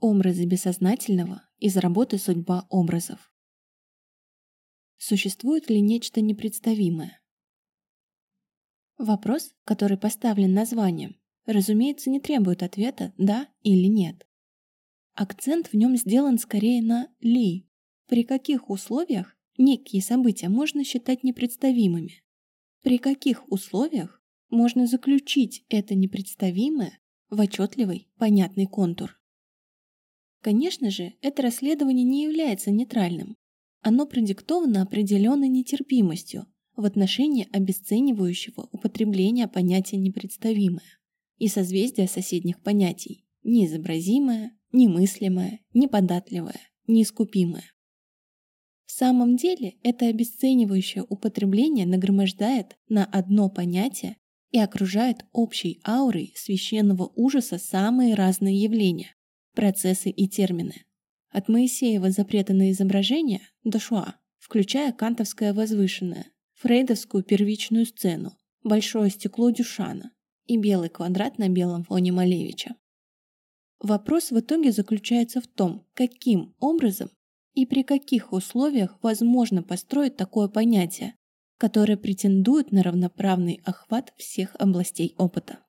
Образы бессознательного из работы «Судьба образов». Существует ли нечто непредставимое? Вопрос, который поставлен названием, разумеется, не требует ответа «да» или «нет». Акцент в нем сделан скорее на «ли», при каких условиях некие события можно считать непредставимыми, при каких условиях можно заключить это непредставимое в отчетливый, понятный контур. Конечно же, это расследование не является нейтральным. Оно продиктовано определенной нетерпимостью в отношении обесценивающего употребления понятия непредставимое и созвездия соседних понятий неизобразимое, немыслимое, неподатливое, неискупимое. В самом деле это обесценивающее употребление нагромождает на одно понятие и окружает общей аурой священного ужаса самые разные явления, процессы и термины. От Моисеева запрета на изображение до Шуа, включая кантовское возвышенное, фрейдовскую первичную сцену, большое стекло Дюшана и белый квадрат на белом фоне Малевича. Вопрос в итоге заключается в том, каким образом и при каких условиях возможно построить такое понятие, которое претендует на равноправный охват всех областей опыта.